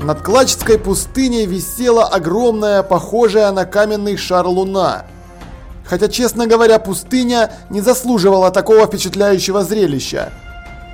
Над Клачской пустыней висела огромная, похожая на каменный шар луна. Хотя, честно говоря, пустыня не заслуживала такого впечатляющего зрелища.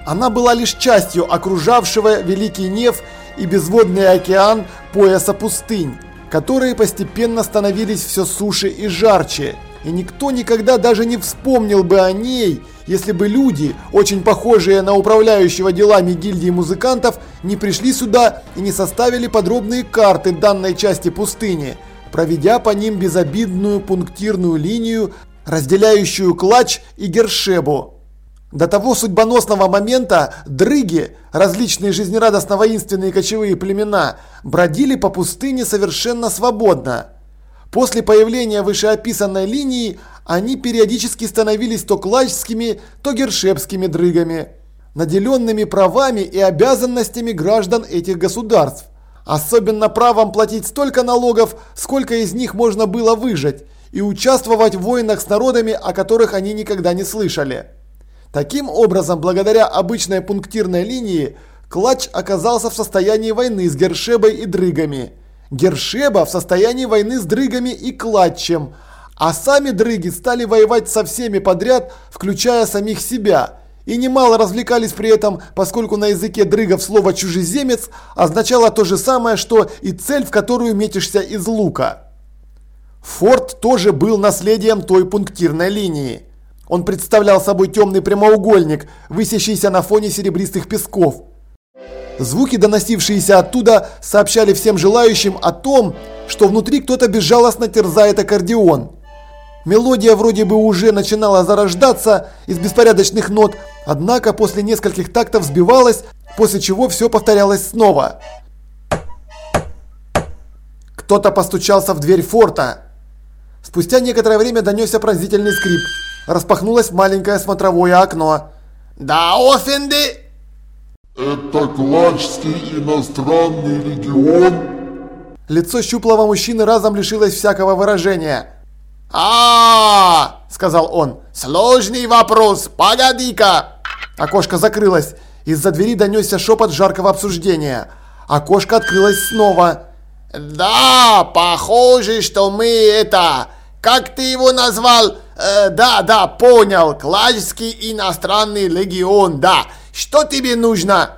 Она была лишь частью окружавшего Великий Нев и безводный океан пояса пустынь, которые постепенно становились все суше и жарче, и никто никогда даже не вспомнил бы о ней, если бы люди, очень похожие на управляющего делами гильдии музыкантов, не пришли сюда и не составили подробные карты данной части пустыни, проведя по ним безобидную пунктирную линию, разделяющую Клач и Гершебу. До того судьбоносного момента дрыги, различные жизнерадостно-воинственные кочевые племена, бродили по пустыне совершенно свободно. После появления вышеописанной линии они периодически становились то клачскими, то гершепскими дрыгами, наделенными правами и обязанностями граждан этих государств. Особенно правом платить столько налогов, сколько из них можно было выжать, и участвовать в войнах с народами, о которых они никогда не слышали. Таким образом, благодаря обычной пунктирной линии, Клач оказался в состоянии войны с Гершебой и Дрыгами. Гершеба в состоянии войны с Дрыгами и Клатчем, а сами Дрыги стали воевать со всеми подряд, включая самих себя. И немало развлекались при этом, поскольку на языке дрыгов слово «чужеземец» означало то же самое, что и цель, в которую метишься из лука. Форт тоже был наследием той пунктирной линии. Он представлял собой темный прямоугольник, высящийся на фоне серебристых песков. Звуки, доносившиеся оттуда, сообщали всем желающим о том, что внутри кто-то безжалостно терзает аккордеон. Мелодия вроде бы уже начинала зарождаться из беспорядочных нот, однако после нескольких тактов сбивалась, после чего все повторялось снова. Кто-то постучался в дверь форта. Спустя некоторое время донесся пронзительный скрип распахнулось маленькое смотровое окно. «Да, Офенди!» «Это Клачский иностранный легион?» Лицо щуплого мужчины разом лишилось всякого выражения. А, -а, -а сказал он. «Сложный вопрос, погоди-ка!» Окошко закрылось. Из-за двери донесся шепот жаркого обсуждения. Окошко открылось снова. «Да, похоже, что мы это... Как ты его назвал? Э, да, да, понял. Клачский иностранный легион, да. Что тебе нужно?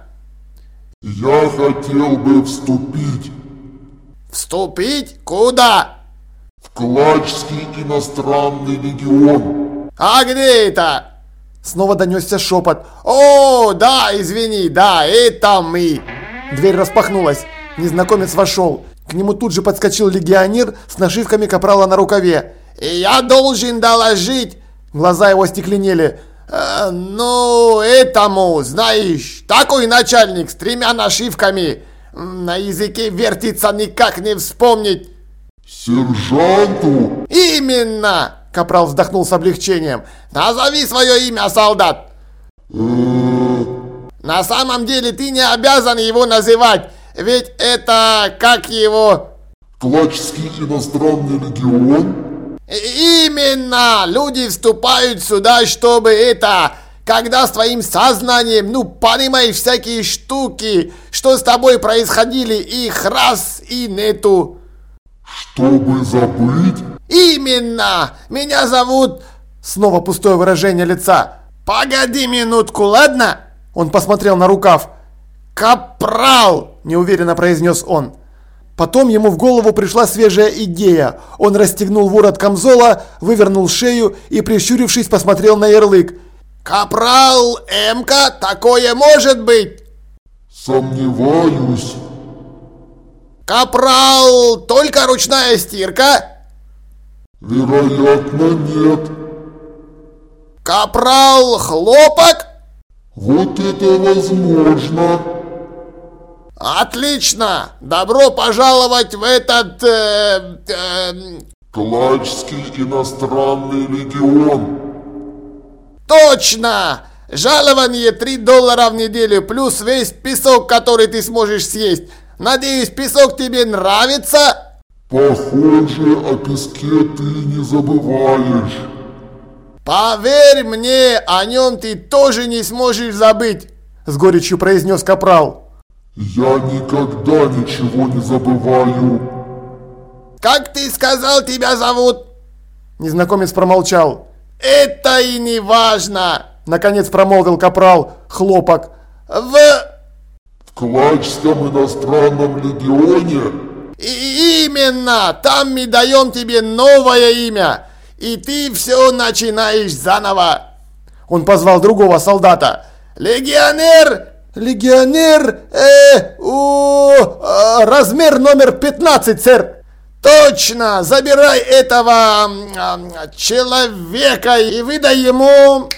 Я хотел бы вступить. Вступить? Куда? В Клачский иностранный легион. А где это? Снова донесся шепот. О, да, извини, да, это мы. Дверь распахнулась. Незнакомец вошел. К нему тут же подскочил легионер с нашивками капрала на рукаве. «Я должен доложить!» Глаза его стекленели. Э, «Ну, этому, знаешь, такой начальник с тремя нашивками. На языке вертится никак не вспомнить». «Сержанту?» «Именно!» Капрал вздохнул с облегчением. «Назови свое имя, солдат!» «На самом деле ты не обязан его называть. Ведь это как его...» «Клачский иностранный легион?» «Именно! Люди вступают сюда, чтобы это... Когда с твоим сознанием, ну, понимаешь, всякие штуки, что с тобой происходили, их раз и нету». «Чтобы забыть?» «Именно! Меня зовут...» Снова пустое выражение лица. «Погоди минутку, ладно?» Он посмотрел на рукав. «Капрал!» – неуверенно произнес он. Потом ему в голову пришла свежая идея. Он расстегнул ворот камзола, вывернул шею и, прищурившись, посмотрел на ярлык. «Капрал Эмка, такое может быть?» «Сомневаюсь». «Капрал, только ручная стирка?» «Вероятно, нет». «Капрал, хлопок?» «Вот это возможно». Отлично! Добро пожаловать в этот... Э, э, Клачский иностранный легион. Точно! Жалование 3 доллара в неделю, плюс весь песок, который ты сможешь съесть. Надеюсь, песок тебе нравится? Похоже, о песке ты не забываешь. Поверь мне, о нем ты тоже не сможешь забыть, с горечью произнес Капрал. Я никогда ничего не забываю. Как ты сказал, тебя зовут? Незнакомец промолчал. Это и не важно. Наконец промолвил капрал Хлопок. В... Клачском иностранном легионе И именно, там мы даем тебе новое имя. И ты все начинаешь заново. Он позвал другого солдата. Легионер! Легионер, э, у, э, размер номер 15, сэр. Точно! Забирай этого м, человека и выдай ему...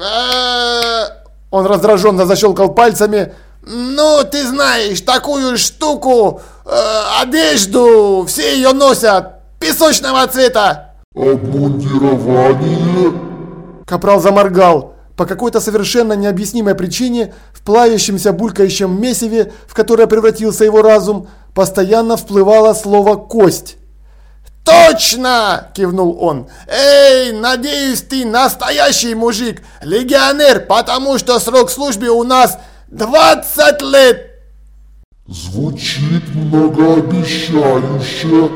Э, Он раздраженно защелкал пальцами. ну, ты знаешь, такую штуку, э, одежду, все ее носят, песочного цвета. обмундирование Капрал заморгал. По какой-то совершенно необъяснимой причине в плавящемся булькающем месиве, в которое превратился его разум, постоянно всплывало слово «кость». Точно! кивнул он. Эй, надеюсь, ты настоящий мужик, легионер, потому что срок службы у нас 20 лет. звучит многообещающе.